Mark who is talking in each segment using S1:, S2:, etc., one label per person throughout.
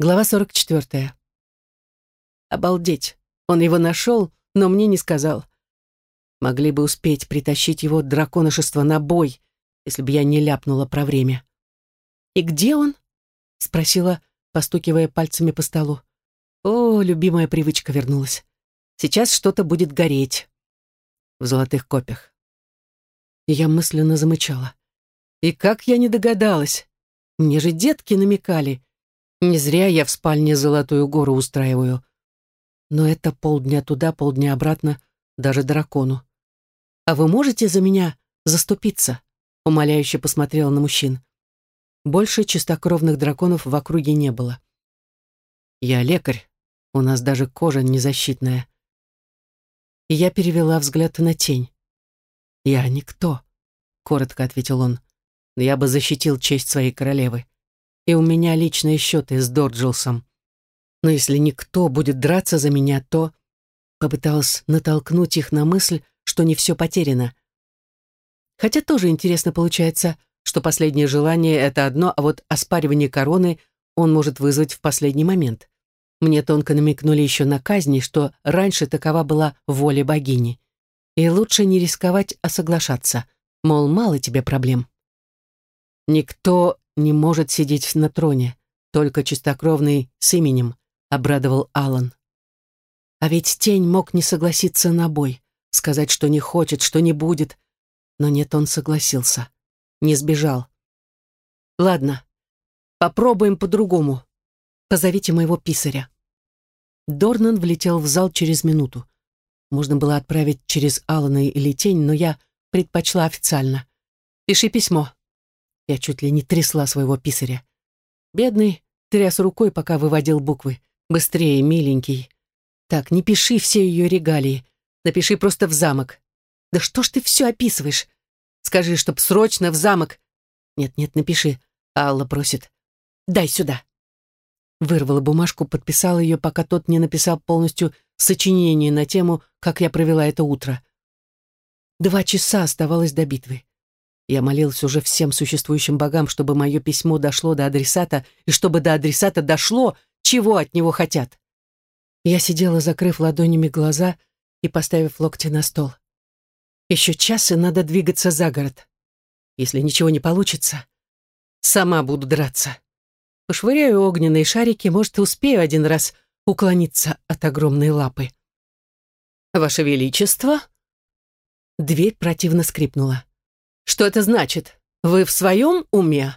S1: Глава 44. Обалдеть. Он его нашел, но мне не сказал. Могли бы успеть притащить его драконышество на бой, если бы я не ляпнула про время. «И где он?» — спросила, постукивая пальцами по столу. О, любимая привычка вернулась. Сейчас что-то будет гореть. В золотых копях. И я мысленно замычала. И как я не догадалась. Мне же детки намекали. Не зря я в спальне Золотую гору устраиваю. Но это полдня туда, полдня обратно, даже дракону. «А вы можете за меня заступиться?» Умоляюще посмотрела на мужчин. Больше чистокровных драконов в округе не было. «Я лекарь. У нас даже кожа незащитная». И я перевела взгляд на тень. «Я никто», — коротко ответил он. «Но я бы защитил честь своей королевы и у меня личные счеты с Дорджилсом. Но если никто будет драться за меня, то...» Попыталась натолкнуть их на мысль, что не все потеряно. Хотя тоже интересно получается, что последнее желание — это одно, а вот оспаривание короны он может вызвать в последний момент. Мне тонко намекнули еще на казни, что раньше такова была воля богини. И лучше не рисковать, а соглашаться. Мол, мало тебе проблем. Никто не может сидеть на троне, только чистокровный с именем», — обрадовал Алан. А ведь тень мог не согласиться на бой, сказать, что не хочет, что не будет. Но нет, он согласился. Не сбежал. «Ладно, попробуем по-другому. Позовите моего писаря». Дорнан влетел в зал через минуту. Можно было отправить через Алана или тень, но я предпочла официально. «Пиши письмо». Я чуть ли не трясла своего писаря. Бедный тряс рукой, пока выводил буквы. «Быстрее, миленький. Так, не пиши все ее регалии. Напиши просто в замок. Да что ж ты все описываешь? Скажи, чтоб срочно в замок. Нет-нет, напиши. Алла просит. Дай сюда. Вырвала бумажку, подписала ее, пока тот не написал полностью сочинение на тему, как я провела это утро. Два часа оставалось до битвы. Я молилась уже всем существующим богам, чтобы мое письмо дошло до адресата, и чтобы до адресата дошло, чего от него хотят. Я сидела, закрыв ладонями глаза и поставив локти на стол. Еще час, и надо двигаться за город. Если ничего не получится, сама буду драться. Пошвыряю огненные шарики, может, успею один раз уклониться от огромной лапы. «Ваше Величество!» Дверь противно скрипнула. Что это значит? Вы в своем уме?»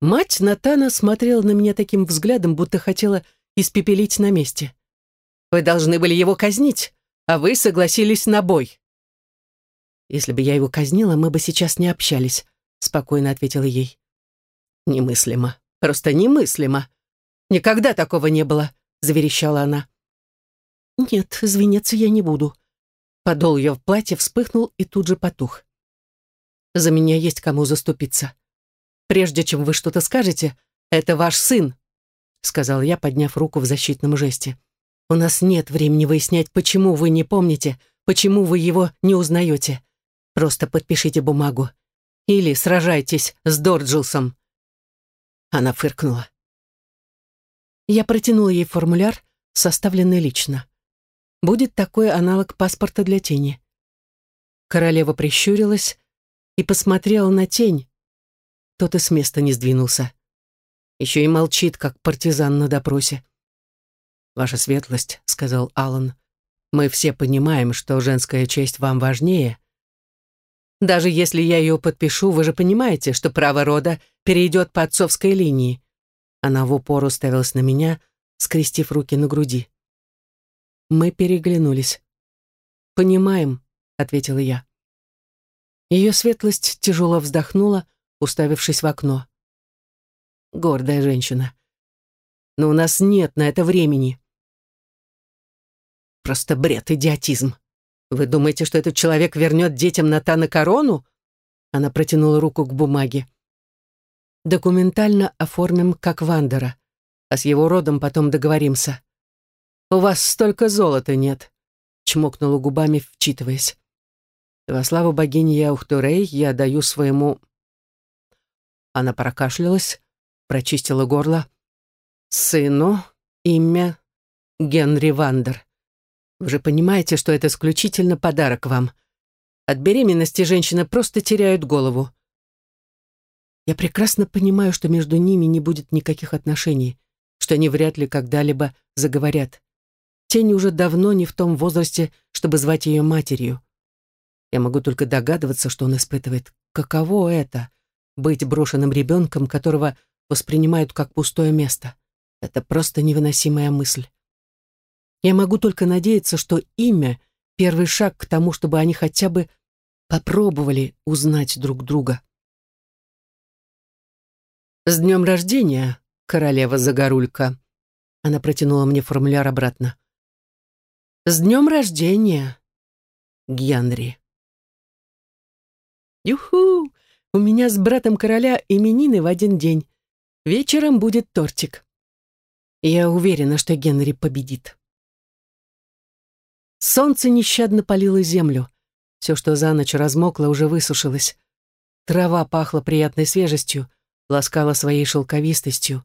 S1: Мать Натана смотрела на меня таким взглядом, будто хотела испепелить на месте. «Вы должны были его казнить, а вы согласились на бой». «Если бы я его казнила, мы бы сейчас не общались», — спокойно ответила ей. «Немыслимо, просто немыслимо. Никогда такого не было», — заверещала она. «Нет, извиняться я не буду». Подол ее в платье вспыхнул и тут же потух. За меня есть кому заступиться. Прежде чем вы что-то скажете, это ваш сын, сказал я, подняв руку в защитном жесте. У нас нет времени выяснять, почему вы не помните, почему вы его не узнаете. Просто подпишите бумагу. Или сражайтесь с Дорджилсом. Она фыркнула. Я протянула ей формуляр, составленный лично. Будет такой аналог паспорта для тени. Королева прищурилась, и посмотрел на тень. Тот и с места не сдвинулся. Еще и молчит, как партизан на допросе. «Ваша светлость», — сказал Аллан, — «мы все понимаем, что женская честь вам важнее. Даже если я ее подпишу, вы же понимаете, что право рода перейдет по отцовской линии». Она в упор уставилась на меня, скрестив руки на груди. Мы переглянулись. «Понимаем», — ответила я. Ее светлость тяжело вздохнула, уставившись в окно. Гордая женщина. Но у нас нет на это времени. Просто бред, идиотизм. Вы думаете, что этот человек вернет детям Натана корону? Она протянула руку к бумаге. Документально оформим как Вандера, а с его родом потом договоримся. У вас столько золота нет, чмокнула губами, вчитываясь. Во славу богини Яухтурей я даю своему...» Она прокашлялась, прочистила горло. Сыну имя Генри Вандер. Вы же понимаете, что это исключительно подарок вам. От беременности женщины просто теряют голову. Я прекрасно понимаю, что между ними не будет никаких отношений, что они вряд ли когда-либо заговорят. Тень уже давно не в том возрасте, чтобы звать ее матерью. Я могу только догадываться, что он испытывает. Каково это — быть брошенным ребенком, которого воспринимают как пустое место? Это просто невыносимая мысль. Я могу только надеяться, что имя — первый шаг к тому, чтобы они хотя бы попробовали узнать друг друга. «С днем рождения, королева Загорулька!» Она протянула мне формуляр обратно. «С днем рождения, Генри!» «Юху! У меня с братом короля именины в один день. Вечером будет тортик. Я уверена, что Генри победит». Солнце нещадно палило землю. Все, что за ночь размокло, уже высушилось. Трава пахла приятной свежестью, ласкала своей шелковистостью.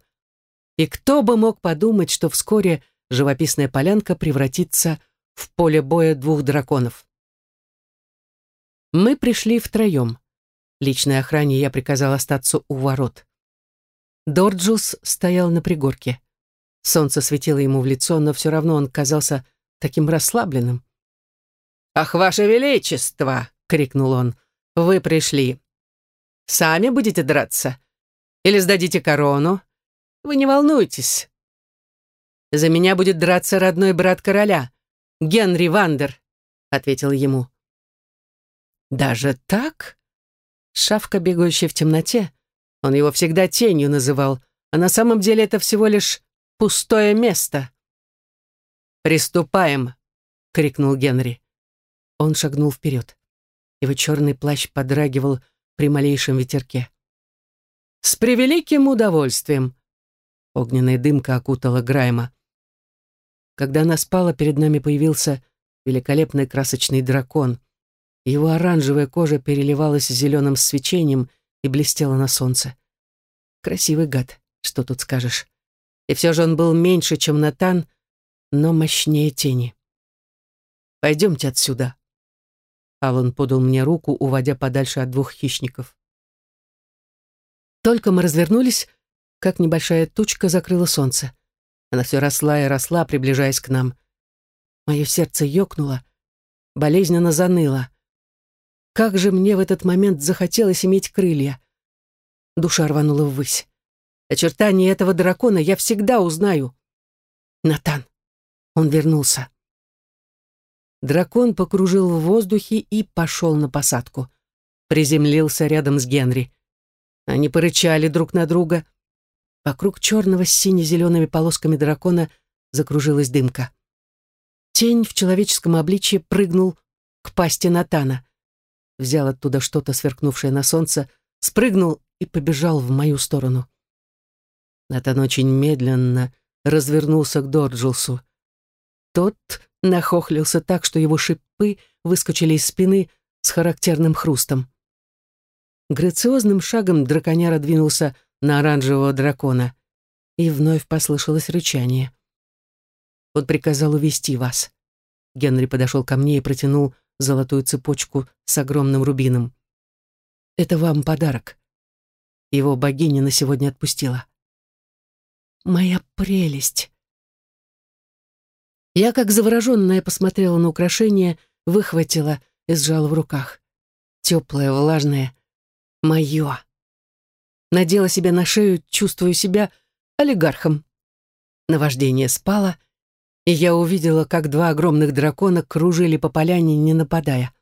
S1: И кто бы мог подумать, что вскоре живописная полянка превратится в поле боя двух драконов. Мы пришли втроем. Личной охране я приказал остаться у ворот. Дорджус стоял на пригорке. Солнце светило ему в лицо, но все равно он казался таким расслабленным. «Ах, ваше величество!» — крикнул он. «Вы пришли. Сами будете драться? Или сдадите корону? Вы не волнуйтесь. За меня будет драться родной брат короля, Генри Вандер», — ответил ему. «Даже так?» Шавка, бегающая в темноте, он его всегда тенью называл, а на самом деле это всего лишь пустое место. «Приступаем!» — крикнул Генри. Он шагнул вперед. Его черный плащ подрагивал при малейшем ветерке. «С превеликим удовольствием!» Огненная дымка окутала Грайма. Когда она спала, перед нами появился великолепный красочный дракон. Его оранжевая кожа переливалась зеленым свечением и блестела на солнце. Красивый гад, что тут скажешь. И все же он был меньше, чем Натан, но мощнее тени. «Пойдемте отсюда». Алан подал мне руку, уводя подальше от двух хищников. Только мы развернулись, как небольшая тучка закрыла солнце. Она все росла и росла, приближаясь к нам. Мое сердце ёкнуло, болезненно заныло. Как же мне в этот момент захотелось иметь крылья. Душа рванула ввысь. Очертания этого дракона я всегда узнаю. Натан. Он вернулся. Дракон покружил в воздухе и пошел на посадку. Приземлился рядом с Генри. Они порычали друг на друга. Вокруг черного с сине-зелеными полосками дракона закружилась дымка. Тень в человеческом обличье прыгнул к пасти Натана. Взял оттуда что-то, сверкнувшее на солнце, спрыгнул и побежал в мою сторону. Натан очень медленно развернулся к Дорджилсу. Тот нахохлился так, что его шипы выскочили из спины с характерным хрустом. Грациозным шагом драконяра двинулся на оранжевого дракона, и вновь послышалось рычание. Он приказал увести вас. Генри подошел ко мне и протянул золотую цепочку с огромным рубином. Это вам подарок. Его богиня на сегодня отпустила. Моя прелесть. Я, как завороженная, посмотрела на украшение, выхватила и сжала в руках. Теплое, влажное. Мое. Надела себе на шею, чувствую себя олигархом. Наваждение спало, и я увидела, как два огромных дракона кружили по поляне, не нападая.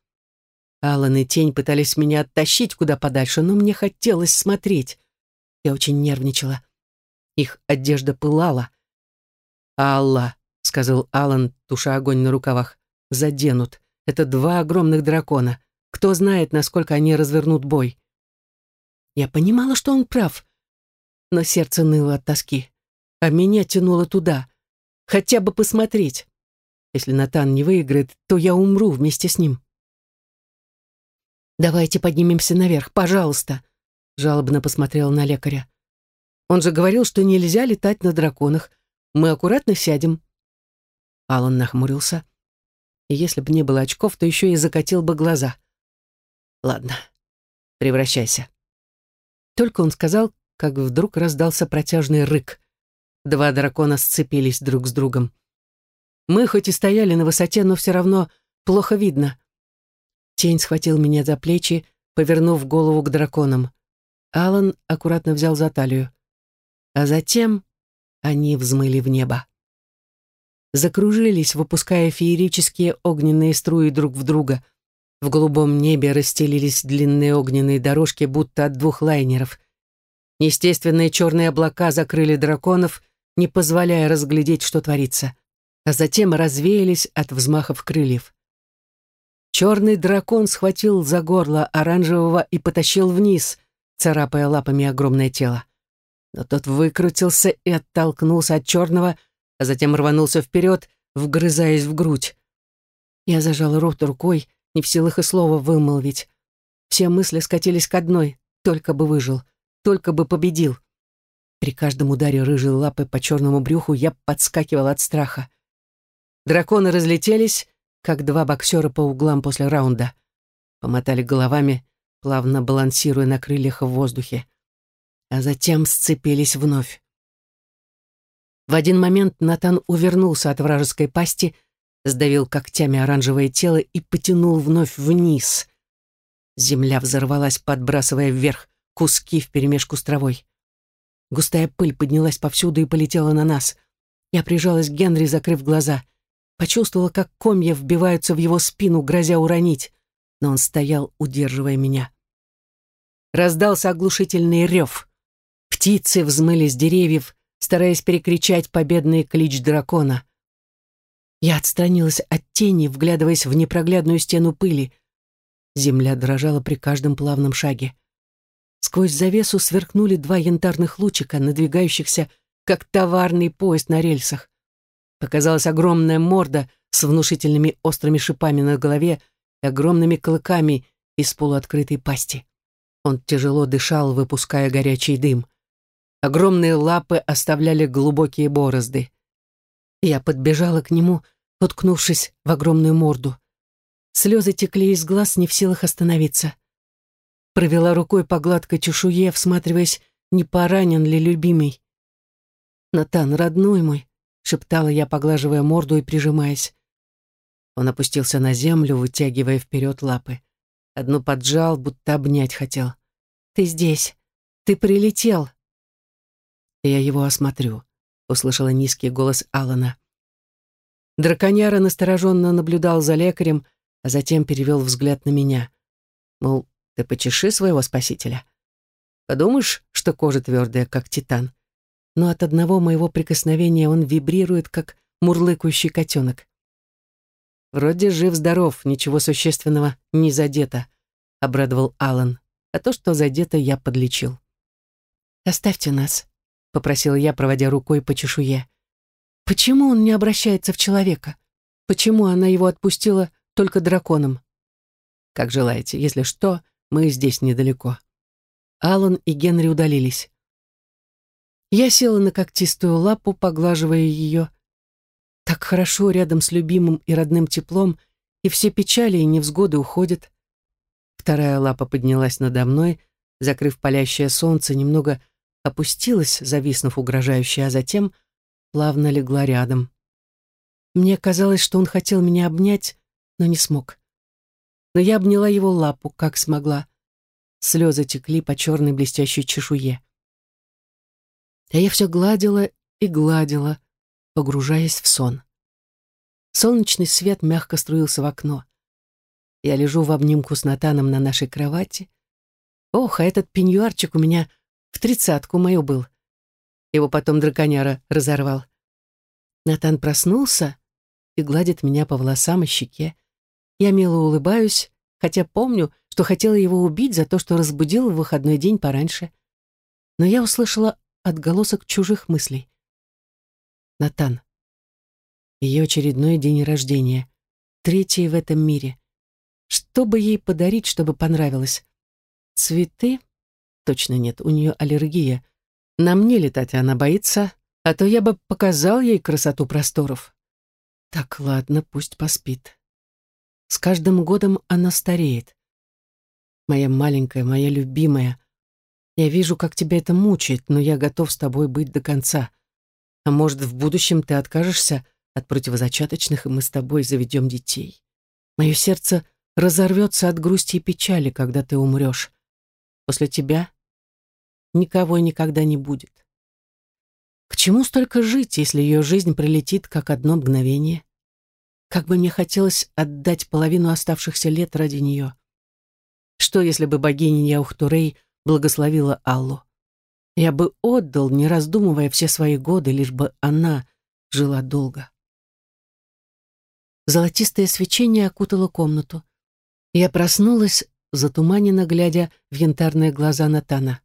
S1: Алан и Тень пытались меня оттащить куда подальше, но мне хотелось смотреть. Я очень нервничала. Их одежда пылала. «Алла!» — сказал Алан, туша огонь на рукавах. «Заденут. Это два огромных дракона. Кто знает, насколько они развернут бой». Я понимала, что он прав, но сердце ныло от тоски, а меня тянуло туда, хотя бы посмотреть. Если Натан не выиграет, то я умру вместе с ним. «Давайте поднимемся наверх, пожалуйста», — жалобно посмотрела на лекаря. Он же говорил, что нельзя летать на драконах. Мы аккуратно сядем». Алан нахмурился. И если бы не было очков, то еще и закатил бы глаза. «Ладно, превращайся». Только он сказал, как вдруг раздался протяжный рык. Два дракона сцепились друг с другом. Мы хоть и стояли на высоте, но все равно плохо видно. Тень схватил меня за плечи, повернув голову к драконам. Алан аккуратно взял за талию. А затем они взмыли в небо. Закружились, выпуская феерические огненные струи друг в друга. В голубом небе расстелились длинные огненные дорожки, будто от двух лайнеров. Естественные черные облака закрыли драконов, не позволяя разглядеть, что творится, а затем развеялись от взмахов крыльев. Черный дракон схватил за горло оранжевого и потащил вниз, царапая лапами огромное тело. Но тот выкрутился и оттолкнулся от черного, а затем рванулся вперед, вгрызаясь в грудь. Я зажал рот рукой, не в силах и слова вымолвить. Все мысли скатились к одной, только бы выжил, только бы победил. При каждом ударе рыжей лапы по черному брюху я подскакивал от страха. Драконы разлетелись, как два боксера по углам после раунда. Помотали головами, плавно балансируя на крыльях в воздухе. А затем сцепились вновь. В один момент Натан увернулся от вражеской пасти, сдавил когтями оранжевое тело и потянул вновь вниз. Земля взорвалась, подбрасывая вверх куски вперемешку с травой. Густая пыль поднялась повсюду и полетела на нас. Я прижалась к Генри, закрыв глаза. Почувствовала, как комья вбиваются в его спину, грозя уронить, но он стоял, удерживая меня. Раздался оглушительный рев. Птицы взмыли с деревьев, стараясь перекричать победный клич дракона. Я отстранилась от тени, вглядываясь в непроглядную стену пыли. Земля дрожала при каждом плавном шаге. Сквозь завесу сверкнули два янтарных лучика, надвигающихся, как товарный поезд на рельсах. Показалась огромная морда с внушительными острыми шипами на голове и огромными клыками из полуоткрытой пасти. Он тяжело дышал, выпуская горячий дым. Огромные лапы оставляли глубокие борозды. Я подбежала к нему, уткнувшись в огромную морду. Слезы текли из глаз, не в силах остановиться. Провела рукой по гладкой чешуе, всматриваясь, не поранен ли любимый. «Натан, родной мой, — шептала я, поглаживая морду и прижимаясь. Он опустился на землю, вытягивая вперед лапы. Одну поджал, будто обнять хотел. «Ты здесь! Ты прилетел!» «Я его осмотрю», — услышала низкий голос Алана. Драконяра настороженно наблюдал за лекарем, а затем перевел взгляд на меня. Мол, ты почеши своего спасителя. Подумаешь, что кожа твердая, как титан но от одного моего прикосновения он вибрирует, как мурлыкающий котенок. «Вроде жив-здоров, ничего существенного не задето», — обрадовал Алан. «А то, что задето, я подлечил». «Оставьте нас», — попросила я, проводя рукой по чешуе. «Почему он не обращается в человека? Почему она его отпустила только драконом?» «Как желаете. Если что, мы здесь недалеко». Алан и Генри удалились. Я села на когтистую лапу, поглаживая ее. Так хорошо рядом с любимым и родным теплом, и все печали и невзгоды уходят. Вторая лапа поднялась надо мной, закрыв палящее солнце, немного опустилась, зависнув угрожающе, а затем плавно легла рядом. Мне казалось, что он хотел меня обнять, но не смог. Но я обняла его лапу, как смогла. Слезы текли по черной блестящей чешуе. А я все гладила и гладила, погружаясь в сон. Солнечный свет мягко струился в окно. Я лежу в обнимку с Натаном на нашей кровати. Ох, а этот пеньюарчик у меня в тридцатку мою был. Его потом драконяра разорвал. Натан проснулся и гладит меня по волосам и щеке. Я мило улыбаюсь, хотя помню, что хотела его убить за то, что разбудила в выходной день пораньше. Но я услышала отголосок чужих мыслей. Натан. Ее очередной день рождения. Третий в этом мире. Что бы ей подарить, чтобы понравилось? Цветы? Точно нет, у нее аллергия. На мне летать она боится, а то я бы показал ей красоту просторов. Так, ладно, пусть поспит. С каждым годом она стареет. Моя маленькая, моя любимая. Я вижу, как тебя это мучает, но я готов с тобой быть до конца. А может, в будущем ты откажешься от противозачаточных, и мы с тобой заведем детей. Мое сердце разорвется от грусти и печали, когда ты умрешь. После тебя никого никогда не будет. К чему столько жить, если ее жизнь пролетит, как одно мгновение? Как бы мне хотелось отдать половину оставшихся лет ради нее. Что, если бы богиня Яухтурей благословила Аллу? Я бы отдал, не раздумывая все свои годы, лишь бы она жила долго. Золотистое свечение окутало комнату. Я проснулась, затуманенно глядя в янтарные глаза Натана.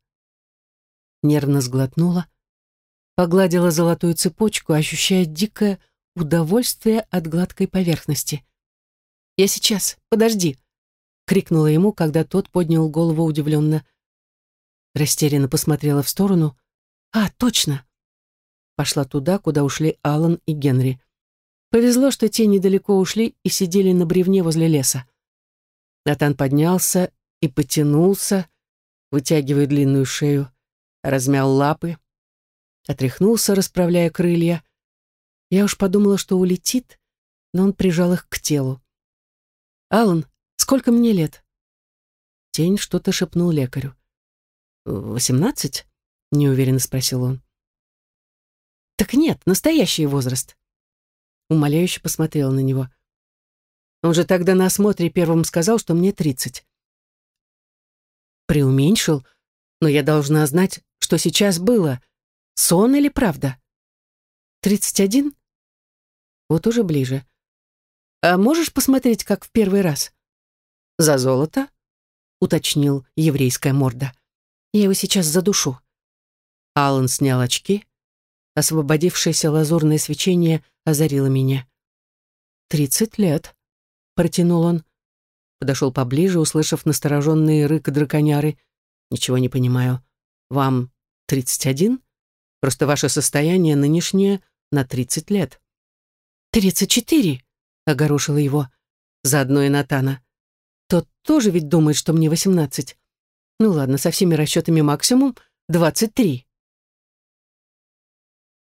S1: Нервно сглотнула, погладила золотую цепочку, ощущая дикое удовольствие от гладкой поверхности. «Я сейчас, подожди!» — крикнула ему, когда тот поднял голову удивленно. Растерянно посмотрела в сторону. «А, точно!» Пошла туда, куда ушли Алан и Генри. Повезло, что те недалеко ушли и сидели на бревне возле леса. Натан поднялся и потянулся, вытягивая длинную шею, размял лапы, отряхнулся, расправляя крылья. Я уж подумала, что улетит, но он прижал их к телу. «Алан, сколько мне лет?» Тень что-то шепнул лекарю. «Восемнадцать?» — неуверенно спросил он. «Так нет, настоящий возраст». Умоляюще посмотрела на него. Он же тогда на осмотре первым сказал, что мне тридцать. Преуменьшил, но я должна знать, что сейчас было. Сон или правда? Тридцать один? Вот уже ближе. А можешь посмотреть, как в первый раз? За золото? Уточнил еврейская морда. Я его сейчас задушу. Алан снял очки. Освободившееся лазурное свечение озарило меня. «Тридцать лет», — протянул он. Подошел поближе, услышав настороженный рык драконяры. «Ничего не понимаю. Вам тридцать один? Просто ваше состояние нынешнее на тридцать лет». «Тридцать четыре», — огорошила его. Заодно и Натана. Тот тоже ведь думает, что мне восемнадцать. Ну ладно, со всеми расчетами максимум двадцать три.